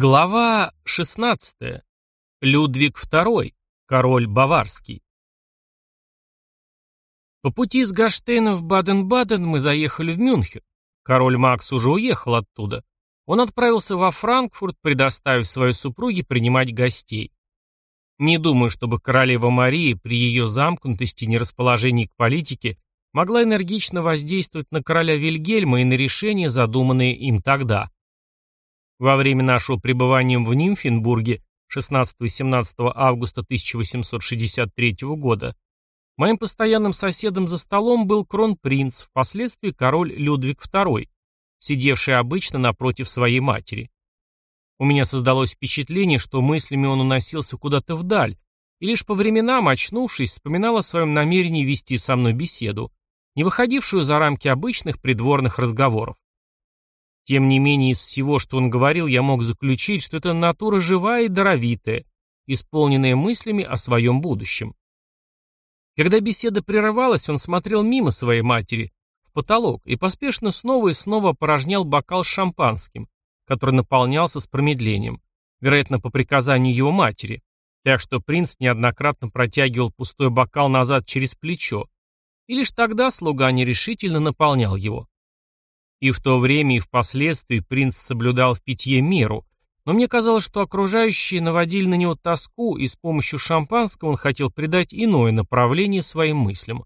Глава 16. Людвиг II, король баварский. По пути из Гаштейна в Баден-Баден мы заехали в Мюнхен. Король Макс уже уехал оттуда. Он отправился во Франкфурт, предоставив своей супруге принимать гостей. Не думаю, чтобы королева Мария при ее замкнутости и нерасположении к политике могла энергично воздействовать на короля Вильгельма и на решения, задуманные им тогда. Во время нашего пребывания в Нимфенбурге 16-17 августа 1863 года моим постоянным соседом за столом был кронпринц, впоследствии король Людвиг II, сидевший обычно напротив своей матери. У меня создалось впечатление, что мыслями он уносился куда-то вдаль, и лишь по временам, очнувшись, вспоминал о своем намерении вести со мной беседу, не выходившую за рамки обычных придворных разговоров. Тем не менее, из всего, что он говорил, я мог заключить, что это натура живая и даровитая, исполненная мыслями о своем будущем. Когда беседа прерывалась, он смотрел мимо своей матери, в потолок, и поспешно снова и снова опорожнял бокал с шампанским, который наполнялся с промедлением, вероятно, по приказанию его матери, так что принц неоднократно протягивал пустой бокал назад через плечо, и лишь тогда слуга нерешительно наполнял его. И в то время, и впоследствии принц соблюдал в питье меру, но мне казалось, что окружающие наводили на него тоску, и с помощью шампанского он хотел придать иное направление своим мыслям.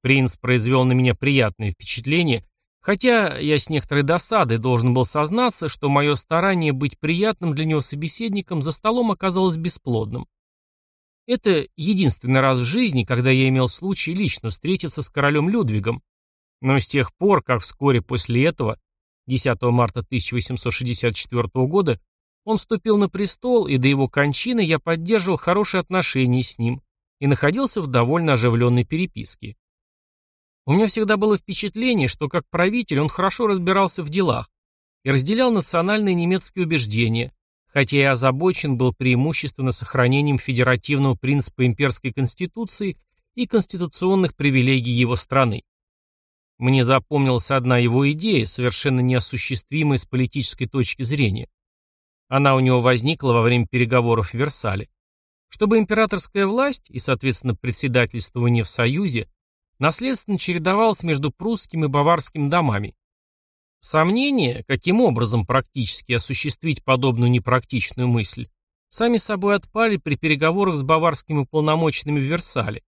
Принц произвел на меня приятное впечатление, хотя я с некоторой досадой должен был сознаться, что мое старание быть приятным для него собеседником за столом оказалось бесплодным. Это единственный раз в жизни, когда я имел случай лично встретиться с королем Людвигом, но с тех пор, как вскоре после этого, 10 марта 1864 года, он вступил на престол, и до его кончины я поддерживал хорошие отношения с ним и находился в довольно оживленной переписке. У меня всегда было впечатление, что как правитель он хорошо разбирался в делах и разделял национальные немецкие убеждения, хотя и озабочен был преимущественно сохранением федеративного принципа имперской конституции и конституционных привилегий его страны. Мне запомнилась одна его идея, совершенно неосуществимая с политической точки зрения. Она у него возникла во время переговоров в Версале. Чтобы императорская власть и, соответственно, председательствование в Союзе наследственно чередовалось между прусским и баварским домами. Сомнения, каким образом практически осуществить подобную непрактичную мысль, сами собой отпали при переговорах с баварскими уполномоченными в Версале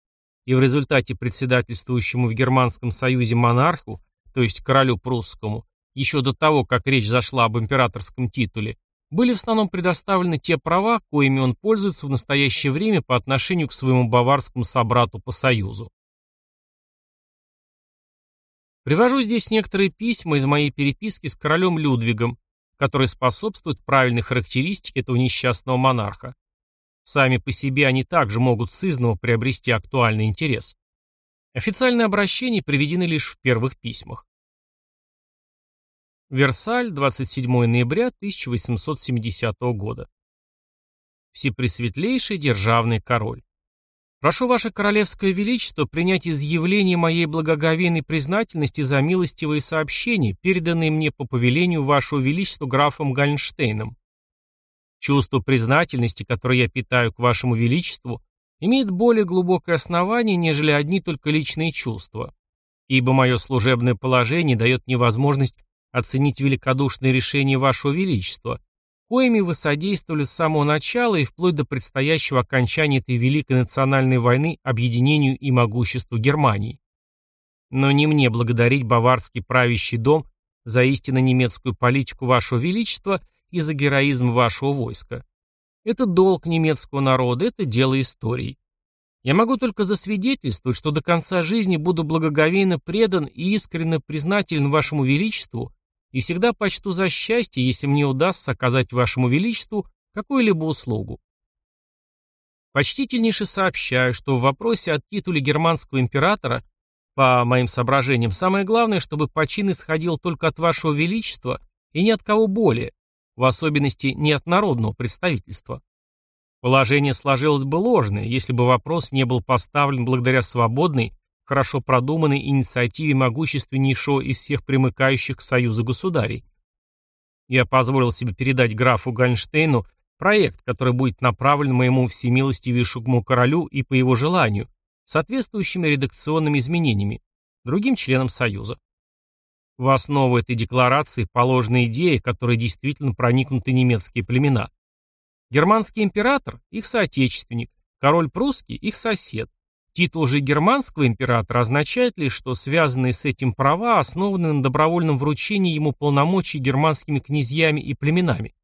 и в результате председательствующему в Германском союзе монарху, то есть королю прусскому, еще до того, как речь зашла об императорском титуле, были в основном предоставлены те права, коими он пользуется в настоящее время по отношению к своему баварскому собрату по союзу. Привожу здесь некоторые письма из моей переписки с королем Людвигом, которые способствуют правильной характеристике этого несчастного монарха. Сами по себе они также могут сызново приобрести актуальный интерес. Официальные обращения приведены лишь в первых письмах. Версаль, 27 ноября 1870 года. Всепресветлейший державный король. Прошу ваше королевское величество принять изъявление моей благоговейной признательности за милостивые сообщения, переданные мне по повелению вашего величества графом Гальнштейном. Чувство признательности, которое я питаю к вашему величеству, имеет более глубокое основание, нежели одни только личные чувства, ибо мое служебное положение дает мне возможность оценить великодушные решения вашего величества, коими вы содействовали с самого начала и вплоть до предстоящего окончания этой великой национальной войны объединению и могуществу Германии. Но не мне благодарить баварский правящий дом за истинно немецкую политику вашего величества и за героизм вашего войска. Это долг немецкого народа, это дело истории. Я могу только засвидетельствовать, что до конца жизни буду благоговейно предан и искренне признателен вашему величеству и всегда почту за счастье, если мне удастся оказать вашему величеству какую-либо услугу. Почтительнейше сообщаю, что в вопросе о титуле германского императора, по моим соображениям, самое главное, чтобы почин исходил только от вашего величества и ни от кого более, в особенности не от народного представительства. Положение сложилось бы ложное, если бы вопрос не был поставлен благодаря свободной, хорошо продуманной инициативе могущественнейшего из всех примыкающих к Союзу государей. Я позволил себе передать графу Гальнштейну проект, который будет направлен моему всемилостивейшему королю и по его желанию, соответствующими редакционными изменениями, другим членам Союза. В основу этой декларации положена идея, которой действительно проникнуты немецкие племена. Германский император – их соотечественник, король прусский – их сосед. Титул же германского императора означает лишь, что связанные с этим права основаны на добровольном вручении ему полномочий германскими князьями и племенами.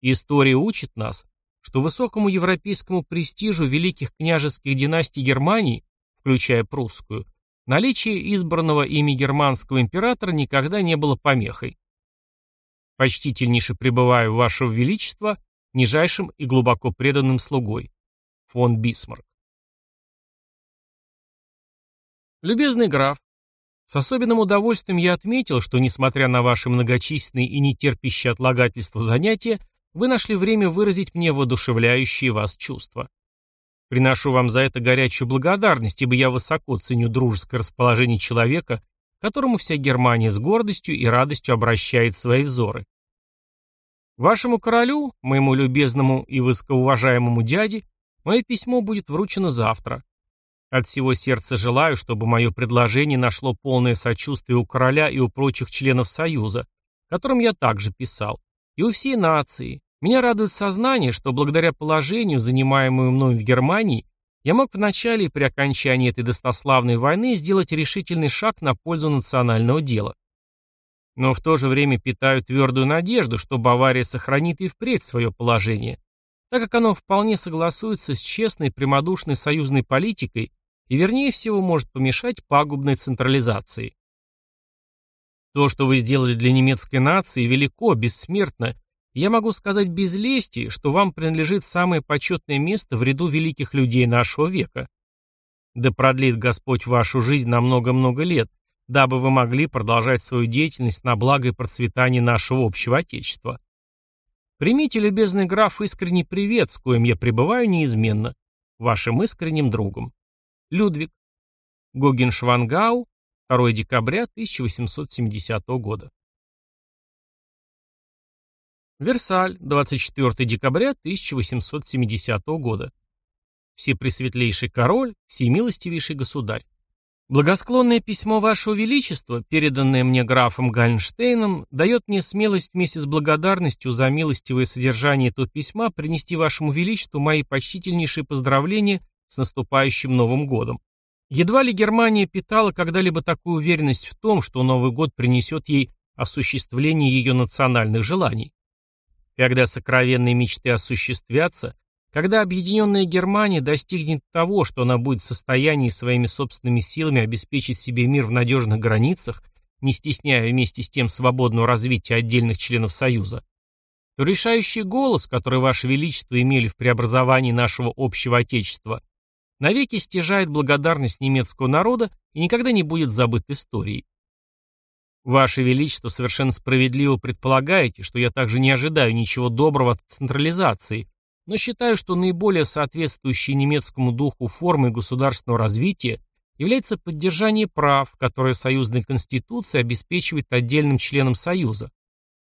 История учит нас, что высокому европейскому престижу великих княжеских династий Германии, включая прусскую, наличие избранного ими германского императора никогда не было помехой. Почтительнейше пребываю, Ваше Величество, нижайшим и глубоко преданным слугой. Фон Бисмарк. Любезный граф, с особенным удовольствием я отметил, что, несмотря на ваши многочисленные и нетерпящие отлагательства занятия, вы нашли время выразить мне воодушевляющие вас чувства. Приношу вам за это горячую благодарность, ибо я высоко ценю дружеское расположение человека, которому вся Германия с гордостью и радостью обращает свои взоры. Вашему королю, моему любезному и высокоуважаемому дяде, мое письмо будет вручено завтра. От всего сердца желаю, чтобы мое предложение нашло полное сочувствие у короля и у прочих членов Союза, которым я также писал и у всей нации. Меня радует сознание, что благодаря положению, занимаемому мною в Германии, я мог в начале и при окончании этой достославной войны сделать решительный шаг на пользу национального дела. Но в то же время питаю твердую надежду, что Бавария сохранит и впредь свое положение, так как оно вполне согласуется с честной прямодушной союзной политикой и вернее всего может помешать пагубной централизации. То, что вы сделали для немецкой нации, велико, бессмертно. Я могу сказать без лести, что вам принадлежит самое почетное место в ряду великих людей нашего века. Да продлит Господь вашу жизнь на много-много лет, дабы вы могли продолжать свою деятельность на благо и процветание нашего общего Отечества. Примите, любезный граф, искренний привет, с коим я пребываю неизменно. Вашим искренним другом. Людвиг. Гогеншвангау, 2 декабря 1870 года. Версаль, 24 декабря 1870 года. Всепресветлейший король, всемилостивейший государь. Благосклонное письмо Вашего Величества, переданное мне графом Гальнштейном, дает мне смелость вместе с благодарностью за милостивое содержание этого письма принести Вашему Величеству мои почтительнейшие поздравления с наступающим Новым годом. Едва ли Германия питала когда-либо такую уверенность в том, что Новый год принесет ей осуществление ее национальных желаний. Когда сокровенные мечты осуществятся, когда объединенная Германия достигнет того, что она будет в состоянии своими собственными силами обеспечить себе мир в надежных границах, не стесняя вместе с тем свободного развития отдельных членов Союза, то решающий голос, который Ваше Величество имели в преобразовании нашего общего Отечества, навеки стяжает благодарность немецкого народа и никогда не будет забыт историей. Ваше Величество совершенно справедливо предполагаете, что я также не ожидаю ничего доброго от централизации, но считаю, что наиболее соответствующей немецкому духу формой государственного развития является поддержание прав, которые союзная конституция обеспечивает отдельным членам Союза.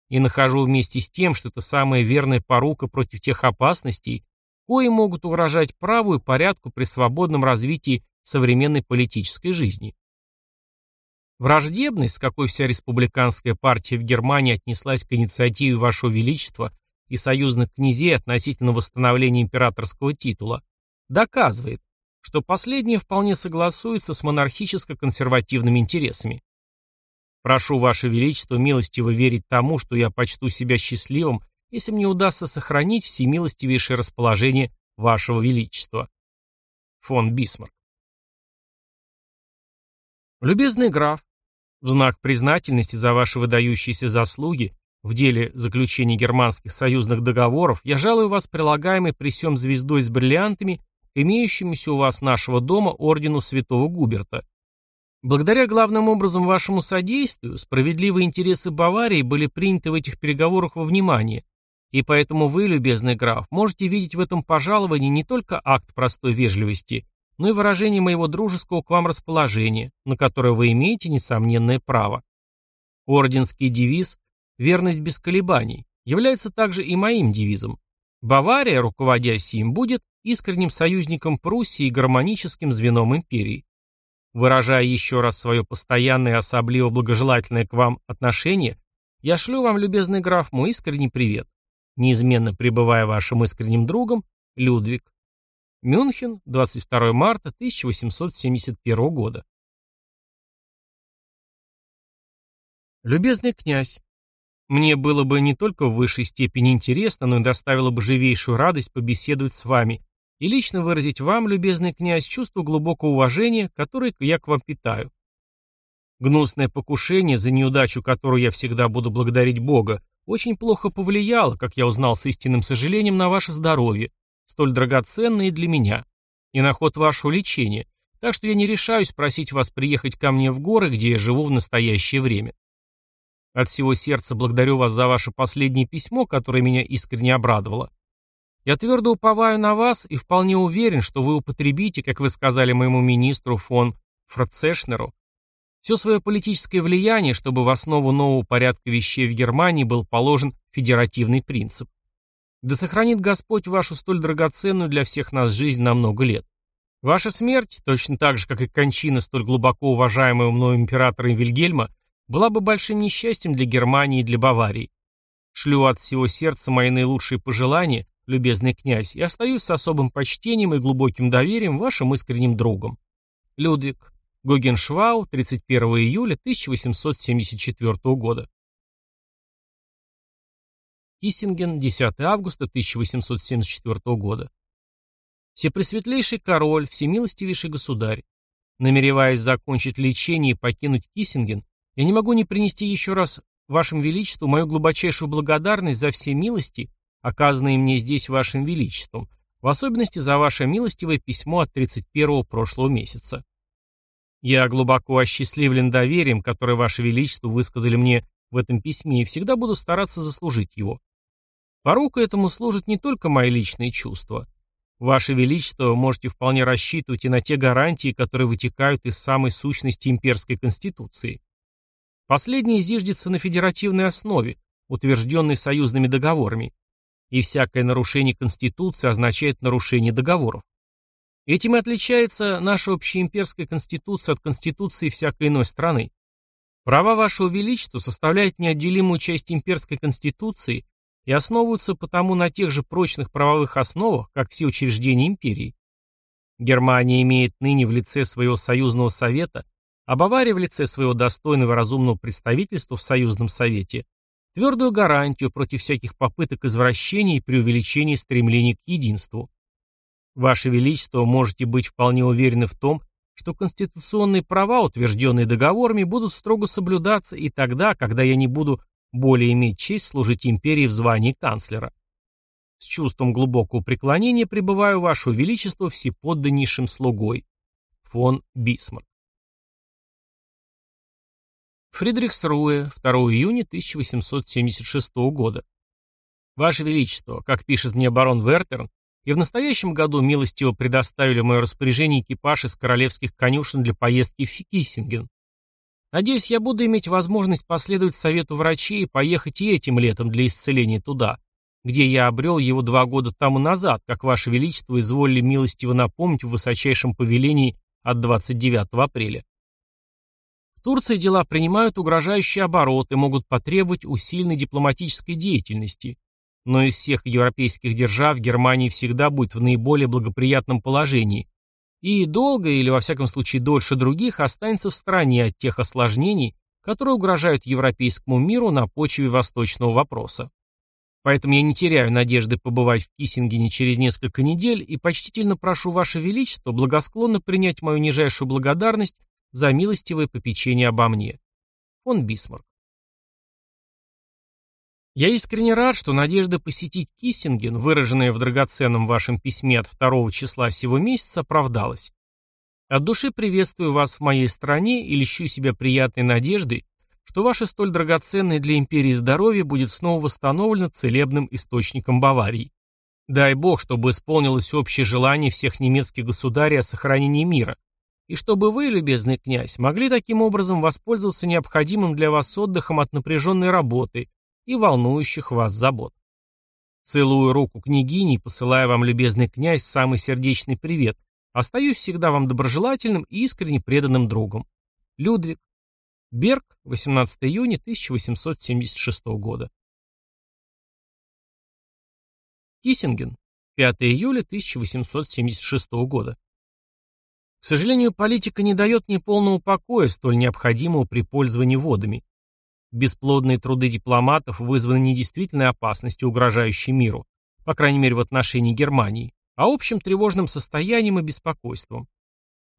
И нахожу вместе с тем, что это самая верная порука против тех опасностей, кои могут угрожать праву и порядку при свободном развитии современной политической жизни. Враждебность, с какой вся республиканская партия в Германии отнеслась к инициативе Вашего Величества и союзных князей относительно восстановления императорского титула, доказывает, что последнее вполне согласуется с монархическо-консервативными интересами. Прошу Ваше Величество милостиво верить тому, что я почту себя счастливым если мне удастся сохранить всемилостивейшее расположение вашего величества. Фон Бисмарк. Любезный граф, в знак признательности за ваши выдающиеся заслуги в деле заключения германских союзных договоров я жалую вас прилагаемой при всем звездой с бриллиантами, имеющимися у вас нашего дома ордену святого Губерта. Благодаря главным образом вашему содействию, справедливые интересы Баварии были приняты в этих переговорах во внимание, и поэтому вы, любезный граф, можете видеть в этом пожаловании не только акт простой вежливости, но и выражение моего дружеского к вам расположения, на которое вы имеете несомненное право. Орденский девиз «Верность без колебаний» является также и моим девизом. Бавария, руководя сим, будет искренним союзником Пруссии и гармоническим звеном империи. Выражая еще раз свое постоянное и особливо благожелательное к вам отношение, я шлю вам, любезный граф, мой искренний привет. Неизменно пребывая вашим искренним другом, Людвиг. Мюнхен, 22 марта 1871 года. Любезный князь, мне было бы не только в высшей степени интересно, но и доставило бы живейшую радость побеседовать с вами и лично выразить вам, любезный князь, чувство глубокого уважения, которое я к вам питаю. Гнусное покушение, за неудачу которую я всегда буду благодарить Бога, очень плохо повлияло, как я узнал с истинным сожалением, на ваше здоровье, столь драгоценное для меня, и на ход вашего лечения, так что я не решаюсь просить вас приехать ко мне в горы, где я живу в настоящее время. От всего сердца благодарю вас за ваше последнее письмо, которое меня искренне обрадовало. Я твердо уповаю на вас и вполне уверен, что вы употребите, как вы сказали моему министру фон Фрацешнеру, все свое политическое влияние, чтобы в основу нового порядка вещей в Германии был положен федеративный принцип. Да сохранит Господь вашу столь драгоценную для всех нас жизнь на много лет. Ваша смерть, точно так же, как и кончина столь глубоко уважаемого мною императора Вильгельма, была бы большим несчастьем для Германии и для Баварии. Шлю от всего сердца мои наилучшие пожелания, любезный князь, и остаюсь с особым почтением и глубоким доверием вашим искренним другом. Людвиг. Гогеншвау, 31 июля 1874 года. Киссинген, 10 августа 1874 года. Всепресветлейший король, всемилостивейший государь, намереваясь закончить лечение и покинуть Киссинген, я не могу не принести еще раз Вашему Величеству мою глубочайшую благодарность за все милости, оказанные мне здесь Вашим Величеством, в особенности за ваше милостивое письмо от 31 прошлого месяца. Я глубоко осчастливлен доверием, которое Ваше Величество высказали мне в этом письме, и всегда буду стараться заслужить его. Порука этому служит не только мои личные чувства. Ваше Величество, можете вполне рассчитывать и на те гарантии, которые вытекают из самой сущности имперской конституции. Последнее зиждется на федеративной основе, утвержденной союзными договорами, и всякое нарушение Конституции означает нарушение договоров. Этим и отличается наша общеимперская Конституция от Конституции всякой иной страны. Права Вашего Величества составляют неотделимую часть имперской Конституции и основываются потому на тех же прочных правовых основах, как все учреждения империи. Германия имеет ныне в лице своего союзного совета а Бавария в лице своего достойного разумного представительства в Союзном Совете твердую гарантию против всяких попыток извращения и преувеличения стремлений к единству. Ваше Величество можете быть вполне уверены в том, что конституционные права, утвержденные договорами, будут строго соблюдаться и тогда, когда я не буду более иметь честь служить империи в звании канцлера. С чувством глубокого преклонения пребываю Ваше Величество всеподданнейшим слугой. Фон Бисмарк. Фридрихсруэ, 2 июня 1876 года. Ваше Величество, как пишет мне барон Вертерн, и в настоящем году милостиво предоставили в мое распоряжение экипаж из королевских конюшен для поездки в Киссинген. Надеюсь, я буду иметь возможность последовать совету врачей и поехать и этим летом для исцеления туда, где я обрел его два года тому назад, как Ваше Величество изволили милостиво напомнить в высочайшем повелении от 29 апреля. Турции дела принимают угрожающий оборот и могут потребовать усиленной дипломатической деятельности. Но из всех европейских держав Германия всегда будет в наиболее благоприятном положении и долго, или во всяком случае дольше других, останется в стороне от тех осложнений, которые угрожают европейскому миру на почве восточного вопроса. Поэтому я не теряю надежды побывать в Киссингене через несколько недель и почтительно прошу Ваше Величество благосклонно принять мою нижайшую благодарность за милостивое попечение обо мне. Фон Бисмарк. Я искренне рад, что надежда посетить Киссинген, выраженная в драгоценном вашем письме от 2 числа сего месяца, оправдалась. От души приветствую вас в моей стране и льщу себя приятной надеждой, что ваше столь драгоценное для империи здоровье будет снова восстановлено целебным источником Баварии. Дай Бог, чтобы исполнилось общее желание всех немецких государей о сохранении мира, и чтобы вы, любезный князь, могли таким образом воспользоваться необходимым для вас отдыхом от напряженной работы и волнующих вас забот. Целую руку княгини и посылаю вам, любезный князь, самый сердечный привет. Остаюсь всегда вам доброжелательным и искренне преданным другом. Людвиг. Берг, 18 июня 1876 года. Киссинген, 5 июля 1876 года. К сожалению, политика не дает мне полного покоя, столь необходимого при пользовании водами. Бесплодные труды дипломатов вызваны не действительной опасностью, угрожающей миру, по крайней мере в отношении Германии, а общим тревожным состоянием и беспокойством.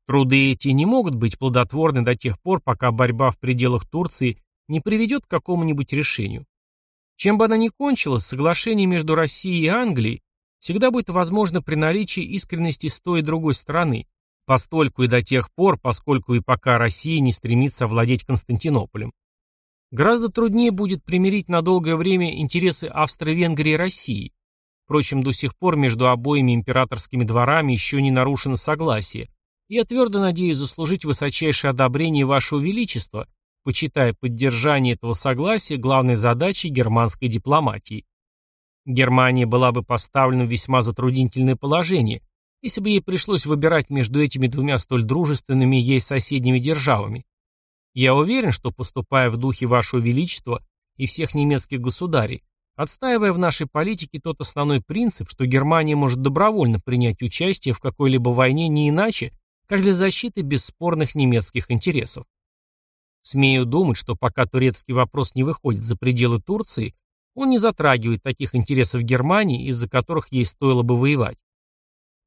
Труды эти не могут быть плодотворны до тех пор, пока борьба в пределах Турции не приведет к какому-нибудь решению. Чем бы она ни кончилась, соглашение между Россией и Англией всегда будет возможно при наличии искренности с той и другой стороны, постольку и до тех пор, поскольку и пока Россия не стремится овладеть Константинополем. Гораздо труднее будет примирить на долгое время интересы Австро-Венгрии и России. Впрочем, до сих пор между обоими императорскими дворами еще не нарушено согласие, я твердо надеюсь заслужить высочайшее одобрение Вашего Величества, почитая поддержание этого согласия главной задачей германской дипломатии. Германия была бы поставлена в весьма затруднительное положение, если бы ей пришлось выбирать между этими двумя столь дружественными ей соседними державами. Я уверен, что, поступая в духе Вашего Величества и всех немецких государей, отстаивая в нашей политике тот основной принцип, что Германия может добровольно принять участие в какой-либо войне не иначе, как для защиты бесспорных немецких интересов. Смею думать, что пока турецкий вопрос не выходит за пределы Турции, он не затрагивает таких интересов Германии, из-за которых ей стоило бы воевать.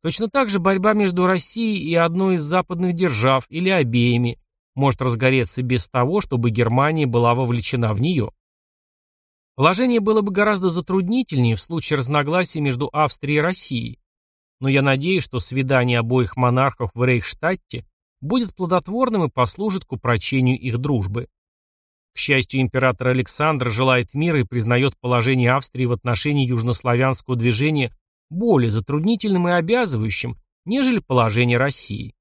Точно так же борьба между Россией и одной из западных держав или обеими может разгореться без того, чтобы Германия была вовлечена в нее. Положение было бы гораздо затруднительнее в случае разногласий между Австрией и Россией, но я надеюсь, что свидание обоих монархов в Рейхштадте будет плодотворным и послужит к упрочению их дружбы. К счастью, император Александр желает мира и признает положение Австрии в отношении южнославянского движения более затруднительным и обязывающим, нежели положение России.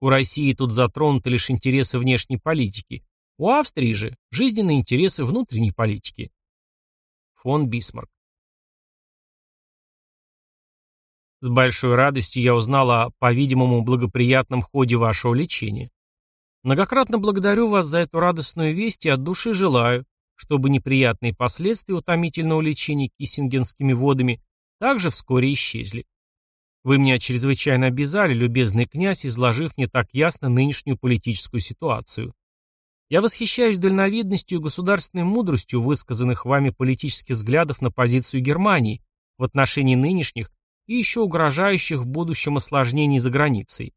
У России тут затронуты лишь интересы внешней политики, у Австрии же жизненные интересы внутренней политики. Фон Бисмарк С большой радостью я узнал о, по-видимому, благоприятном ходе вашего лечения. Многократно благодарю вас за эту радостную весть и от души желаю, чтобы неприятные последствия утомительного лечения киссингенскими водами также вскоре исчезли. Вы меня чрезвычайно обязали, любезный князь, изложив мне так ясно нынешнюю политическую ситуацию. Я восхищаюсь дальновидностью и государственной мудростью высказанных вами политических взглядов на позицию Германии в отношении нынешних и еще угрожающих в будущем осложнений за границей.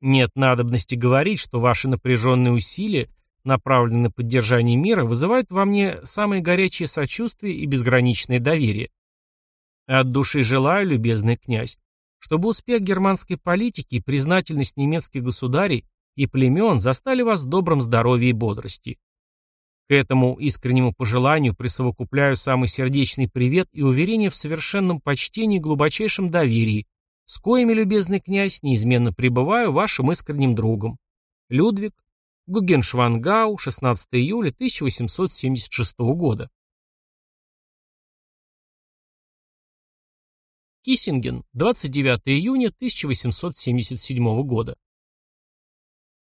Нет надобности говорить, что ваши напряженные усилия, направленные на поддержание мира, вызывают во мне самое горячее сочувствие и безграничное доверие. От души желаю, любезный князь, чтобы успех германской политики и признательность немецких государей и племен застали вас в добром здоровье и бодрости. К этому искреннему пожеланию присовокупляю самый сердечный привет и уверение в совершенном почтении и глубочайшем доверии, с коими, любезный князь, неизменно пребываю вашим искренним другом. Людвиг, Гугеншвангау, 16 июля 1876 года. Киссинген, 29 июня 1877 года.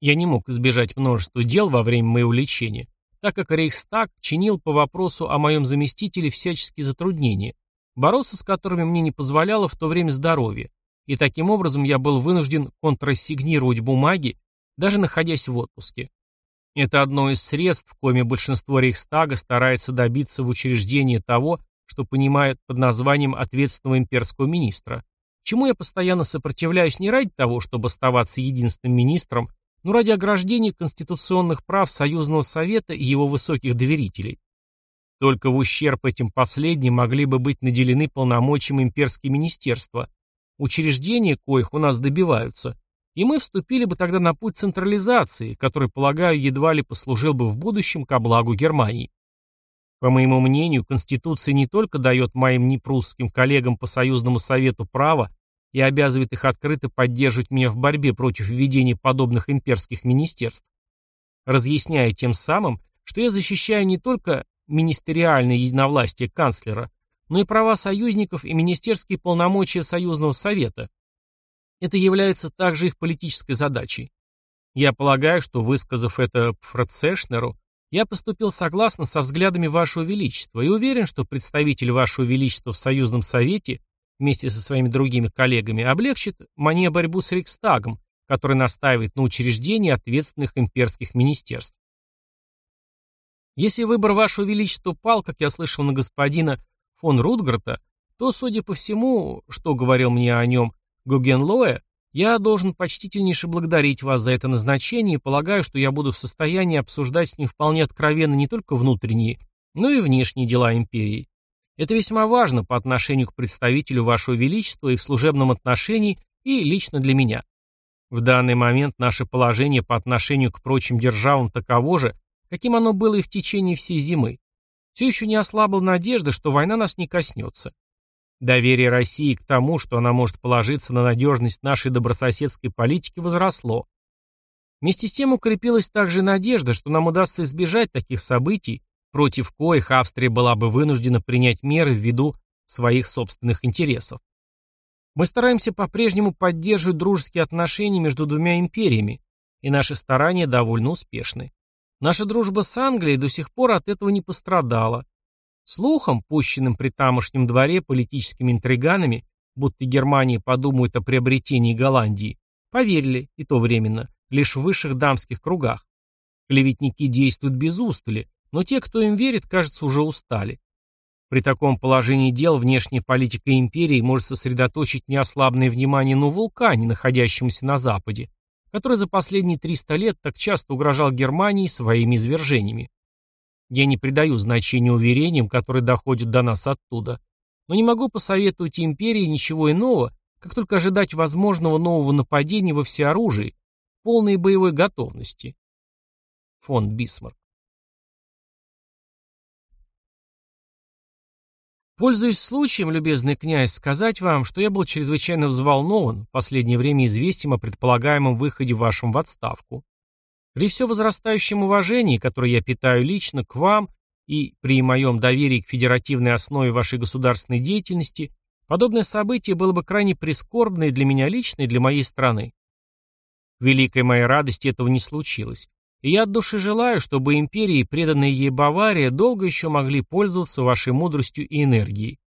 Я не мог избежать множества дел во время моего лечения, так как Рейхстаг чинил по вопросу о моем заместителе всяческие затруднения, бороться с которыми мне не позволяло в то время здоровье, и таким образом я был вынужден контрассигнировать бумаги, даже находясь в отпуске. Это одно из средств, коими большинство Рейхстага старается добиться в учреждении того, что понимают под названием ответственного имперского министра, чему я постоянно сопротивляюсь не ради того, чтобы оставаться единственным министром, но ради ограждения конституционных прав Союзного Совета и его высоких доверителей. Только в ущерб этим последним могли бы быть наделены полномочиями имперские министерства, учреждения коих у нас добиваются, и мы вступили бы тогда на путь централизации, который, полагаю, едва ли послужил бы в будущем ко благу Германии. По моему мнению, Конституция не только дает моим непрусским коллегам по Союзному Совету право и обязывает их открыто поддерживать меня в борьбе против введения подобных имперских министерств, разъясняя тем самым, что я защищаю не только министериальное единовластие канцлера, но и права союзников и министерские полномочия Союзного Совета. Это является также их политической задачей. Я полагаю, что, высказав это Пфрацешнеру, я поступил согласно со взглядами Вашего Величества и уверен, что представитель Вашего Величества в Союзном Совете вместе со своими другими коллегами облегчит мне борьбу с Рейхстагом, который настаивает на учреждении ответственных имперских министерств. Если выбор Вашего Величества пал, как я слышал на господина фон Рутгарта, то, судя по всему, что говорил мне о нем Гугенлоэ, я должен почтительнейше благодарить вас за это назначение и полагаю, что я буду в состоянии обсуждать с ним вполне откровенно не только внутренние, но и внешние дела империи. Это весьма важно по отношению к представителю Вашего Величества и в служебном отношении, и лично для меня. В данный момент наше положение по отношению к прочим державам таково же, каким оно было и в течение всей зимы. Все еще не ослабла надежда, что война нас не коснется. Доверие России к тому, что она может положиться на надежность нашей добрососедской политики, возросло. Вместе с тем укрепилась также надежда, что нам удастся избежать таких событий, против коих Австрия была бы вынуждена принять меры ввиду своих собственных интересов. Мы стараемся по-прежнему поддерживать дружеские отношения между двумя империями, и наши старания довольно успешны. Наша дружба с Англией до сих пор от этого не пострадала. Слухам, пущенным при тамошнем дворе политическими интриганами, будто Германия подумает о приобретении Голландии, поверили, и то временно, лишь в высших дамских кругах. Клеветники действуют без устали, но те, кто им верит, кажется, уже устали. При таком положении дел внешняя политика империи может сосредоточить неослабное внимание на вулкане, находящемся на западе, который за последние 300 лет так часто угрожал Германии своими извержениями. Я не придаю значения уверениям, которые доходят до нас оттуда, но не могу посоветовать империи ничего иного, как только ожидать возможного нового нападения во всеоружии, полной боевой готовности. Фон Бисмарк Пользуясь случаем, любезный князь, сказать вам, что я был чрезвычайно взволнован в последнее время известием о предполагаемом выходе вашем в отставку. При все возрастающем уважении, которое я питаю лично к вам и при моем доверии к федеративной основе вашей государственной деятельности, подобное событие было бы крайне прискорбно и для меня лично, и для моей страны. К великой моей радости этого не случилось, и я от души желаю, чтобы империи, преданные ей Бавария, долго еще могли пользоваться вашей мудростью и энергией.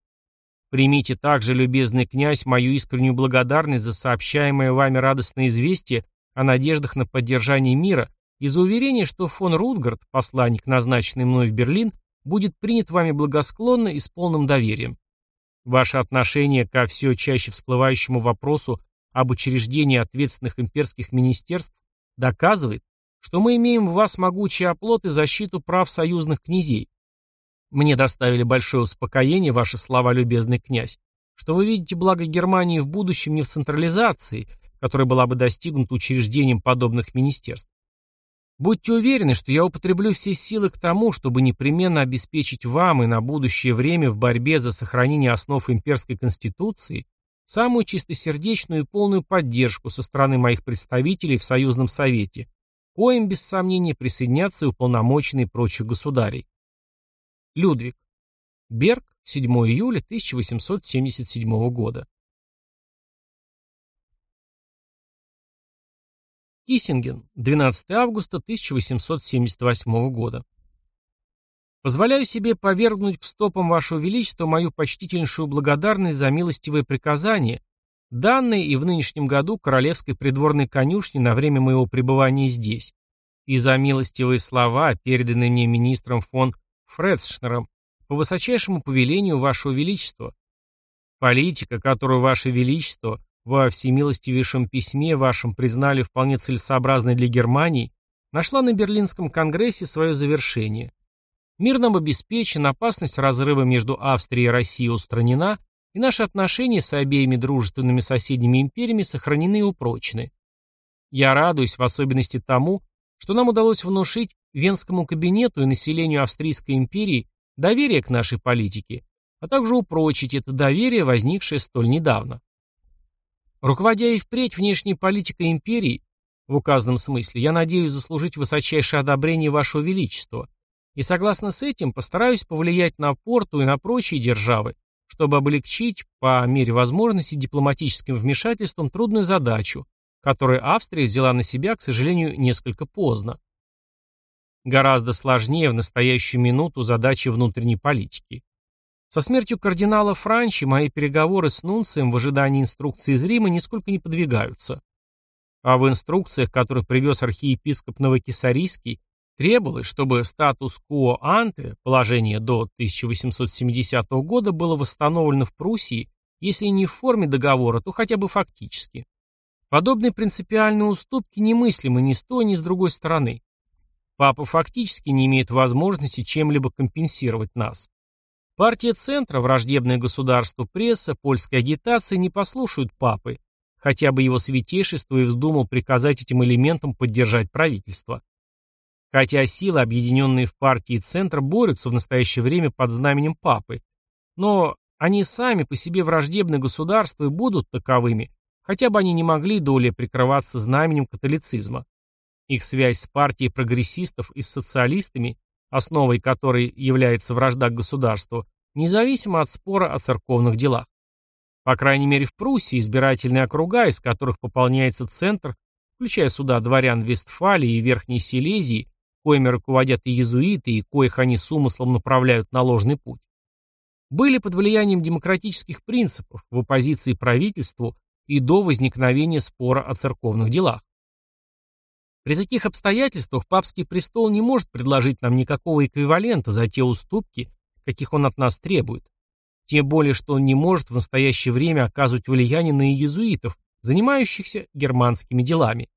Примите также, любезный князь, мою искреннюю благодарность за сообщаемое вами радостное известие о надеждах на поддержание мира и за уверение, что фон Рутгард, посланник, назначенный мной в Берлин, будет принят вами благосклонно и с полным доверием. Ваше отношение ко все чаще всплывающему вопросу об учреждении ответственных имперских министерств доказывает, что мы имеем в вас могучий оплот и защиту прав союзных князей. Мне доставили большое успокоение ваши слова, любезный князь, что вы видите благо Германии в будущем не в централизации, которая была бы достигнута учреждением подобных министерств. Будьте уверены, что я употреблю все силы к тому, чтобы непременно обеспечить вам и на будущее время в борьбе за сохранение основ имперской конституции самую чистосердечную и полную поддержку со стороны моих представителей в Союзном Совете, коим, без сомнения, присоединятся и уполномоченные прочих государей. Людвиг. Берг, 7 июля 1877 года. Киссинген, 12 августа 1878 года. Позволяю себе повергнуть к стопам Вашего Величества мою почтительнейшую благодарность за милостивое приказание, данные и в нынешнем году королевской придворной конюшни на время моего пребывания здесь, и за милостивые слова, переданные мне министром фон Фредшнером по высочайшему повелению Вашего Величества. Политика, которую Ваше Величество во всемилостивейшем письме вашем признали вполне целесообразной для Германии, нашла на Берлинском конгрессе свое завершение. Мир нам обеспечен, опасность разрыва между Австрией и Россией устранена, и наши отношения с обеими дружественными соседними империями сохранены и упрочены. Я радуюсь в особенности тому, что нам удалось внушить Венскому кабинету и населению Австрийской империи доверие к нашей политике, а также упрочить это доверие, возникшее столь недавно. Руководя и впредь внешней политикой империи, в указанном смысле, я надеюсь заслужить высочайшее одобрение Вашего Величества, И согласно с этим постараюсь повлиять на Порту и на прочие державы, чтобы облегчить по мере возможности дипломатическим вмешательством трудную задачу, которую Австрия взяла на себя, к сожалению, несколько поздно. Гораздо сложнее в настоящую минуту задачи внутренней политики. Со смертью кардинала Франчи мои переговоры с Нунцием в ожидании инструкции из Рима нисколько не подвигаются. А в инструкциях, которые привез архиепископ Новокисарийский, требовалось, чтобы статус-кво анте, положение до 1870 года, было восстановлено в Пруссии, если не в форме договора, то хотя бы фактически. Подобные принципиальные уступки немыслимы ни с той, ни с другой стороны. Папа фактически не имеет возможности чем-либо компенсировать нас. Партия центра, враждебное государству пресса, польская агитация не послушают папы, хотя бы его святейшество и вздумал приказать этим элементам поддержать правительство. Хотя силы, объединенные в партии центр, борются в настоящее время под знаменем папы, но они сами по себе враждебны государству и будут таковыми, хотя бы они не могли долей прикрываться знаменем католицизма. Их связь с партией прогрессистов и с социалистами, основой которой является вражда к государству, независимо от спора о церковных делах. По крайней мере в Пруссии избирательные округа, из которых пополняется центр, включая сюда дворян Вестфалии и Верхней Силезии, коими руководят и иезуиты, и коих они с умыслом направляют на ложный путь, были под влиянием демократических принципов в оппозиции правительству и до возникновения спора о церковных делах. При таких обстоятельствах папский престол не может предложить нам никакого эквивалента за те уступки, каких он от нас требует. Тем более, что он не может в настоящее время оказывать влияние на иезуитов, занимающихся германскими делами.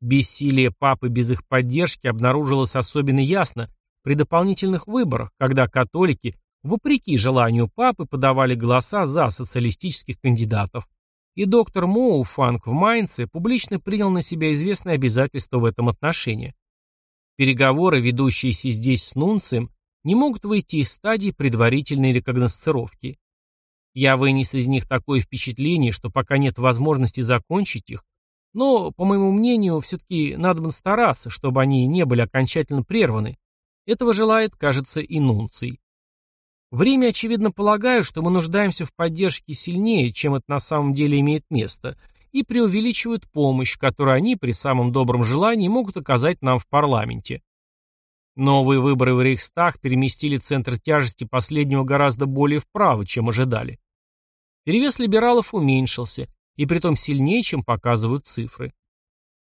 Бессилие папы без их поддержки обнаружилось особенно ясно при дополнительных выборах, когда католики, вопреки желанию папы, подавали голоса за социалистических кандидатов и доктор Моу Фанк в Майнце публично принял на себя известные обязательства в этом отношении. Переговоры, ведущиеся здесь с Нунцием, не могут выйти из стадии предварительной рекогносцировки. Я вынес из них такое впечатление, что пока нет возможности закончить их, но, по моему мнению, все-таки надо бы стараться, чтобы они не были окончательно прерваны. Этого желает, кажется, и Нунций. В Риме, очевидно, полагают, что мы нуждаемся в поддержке сильнее, чем это на самом деле имеет место, и преувеличивают помощь, которую они при самом добром желании могут оказать нам в парламенте. Новые выборы в Рейхстаг переместили центр тяжести последнего гораздо более вправо, чем ожидали. Перевес либералов уменьшился, и притом сильнее, чем показывают цифры.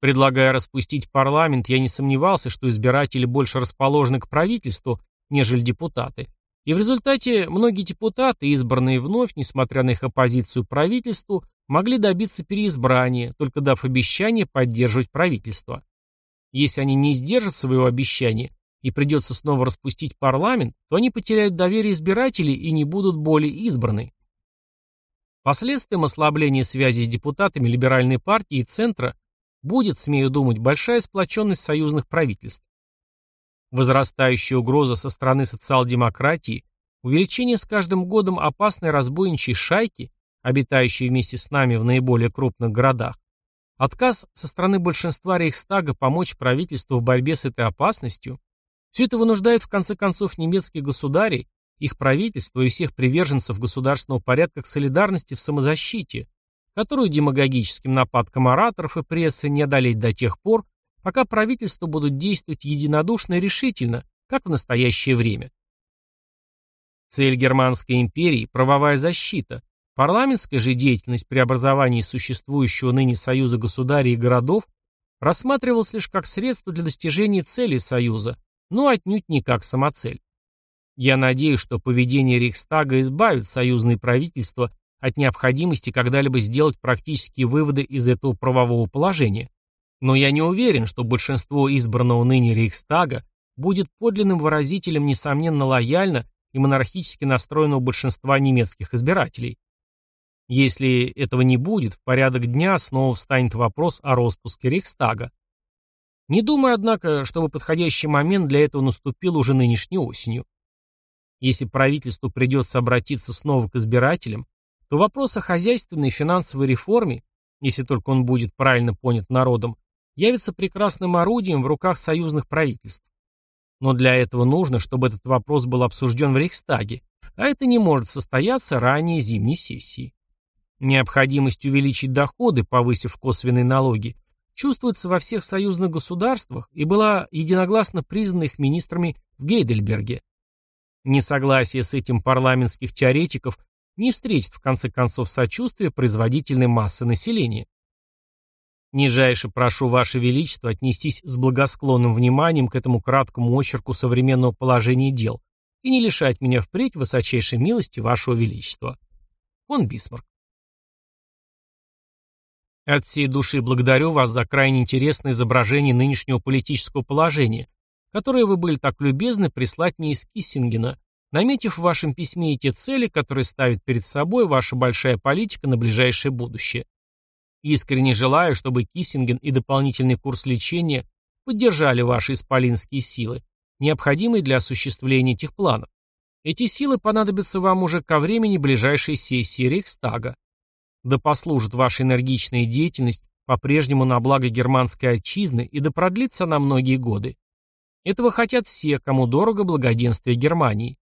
Предлагая распустить парламент, я не сомневался, что избиратели больше расположены к правительству, нежели депутаты, и в результате многие депутаты, избранные вновь, несмотря на их оппозицию правительству, могли добиться переизбрания, только дав обещание поддерживать правительство. Если они не сдержат своего обещания и придется снова распустить парламент, то они потеряют доверие избирателей и не будут более избраны. Последствием ослабления связи с депутатами либеральной партии и центра будет, смею думать, большая сплоченность союзных правительств. Возрастающая угроза со стороны социал-демократии, увеличение с каждым годом опасной разбойничьей шайки, обитающей вместе с нами в наиболее крупных городах, отказ со стороны большинства Рейхстага помочь правительству в борьбе с этой опасностью, все это вынуждает в конце концов немецких государей, их правительство и всех приверженцев государственного порядка к солидарности в самозащите, которую демагогическим нападкам ораторов и прессы не одолеть до тех пор, пока правительства будут действовать единодушно и решительно, как в настоящее время. Цель Германской империи – правовая защита. Парламентская же деятельность при образовании существующего ныне Союза государей и городов рассматривалась лишь как средство для достижения цели Союза, но отнюдь не как самоцель. Я надеюсь, что поведение Рейхстага избавит союзные правительства от необходимости когда-либо сделать практические выводы из этого правового положения. Но я не уверен, что большинство избранного ныне Рейхстага будет подлинным выразителем несомненно лояльно и монархически настроенного большинства немецких избирателей. Если этого не будет, в порядок дня снова встанет вопрос о распуске Рейхстага. Не думаю, однако, чтобы подходящий момент для этого наступил уже нынешней осенью. Если правительству придется обратиться снова к избирателям, то вопрос о хозяйственной и финансовой реформе, если только он будет правильно понят народом, явится прекрасным орудием в руках союзных правительств. Но для этого нужно, чтобы этот вопрос был обсужден в Рейхстаге, а это не может состояться ранее зимней сессии. Необходимость увеличить доходы, повысив косвенные налоги, чувствуется во всех союзных государствах и была единогласно признана их министрами в Гейдельберге. Несогласие с этим парламентских теоретиков не встретит в конце концов сочувствия производительной массы населения. Нижайше прошу Ваше Величество отнестись с благосклонным вниманием к этому краткому очерку современного положения дел и не лишать меня впредь высочайшей милости Вашего Величества. Фон Бисмарк. От всей души благодарю вас за крайне интересное изображение нынешнего политического положения, которое вы были так любезны прислать мне из Киссингена, наметив в вашем письме и те цели, которые ставит перед собой ваша большая политика на ближайшее будущее. Искренне желаю, чтобы Киссинген и дополнительный курс лечения поддержали ваши исполинские силы, необходимые для осуществления этих планов. Эти силы понадобятся вам уже ко времени ближайшей сессии Рейхстага. Да послужит ваша энергичная деятельность по-прежнему на благо германской отчизны и да продлится на многие годы. Этого хотят все, кому дорого благоденствие Германии.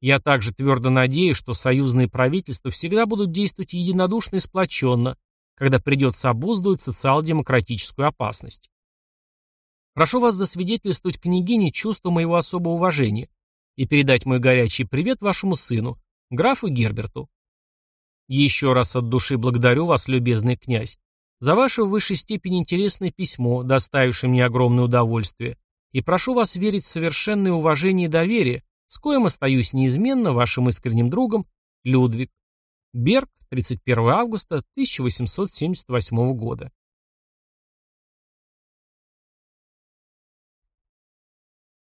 Я также твердо надеюсь, что союзные правительства всегда будут действовать единодушно и сплоченно, когда придется обуздывать социал-демократическую опасность. Прошу вас засвидетельствовать княгине чувство моего особого уважения и передать мой горячий привет вашему сыну, графу Герберту. Еще раз от души благодарю вас, любезный князь, за ваше в высшей степени интересное письмо, доставившее мне огромное удовольствие, и прошу вас верить в совершенное уважение и доверие, с коим остаюсь неизменно вашим искренним другом Людвиг. Берг, 31 августа 1878 года.